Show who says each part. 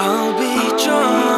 Speaker 1: I'll be drawn.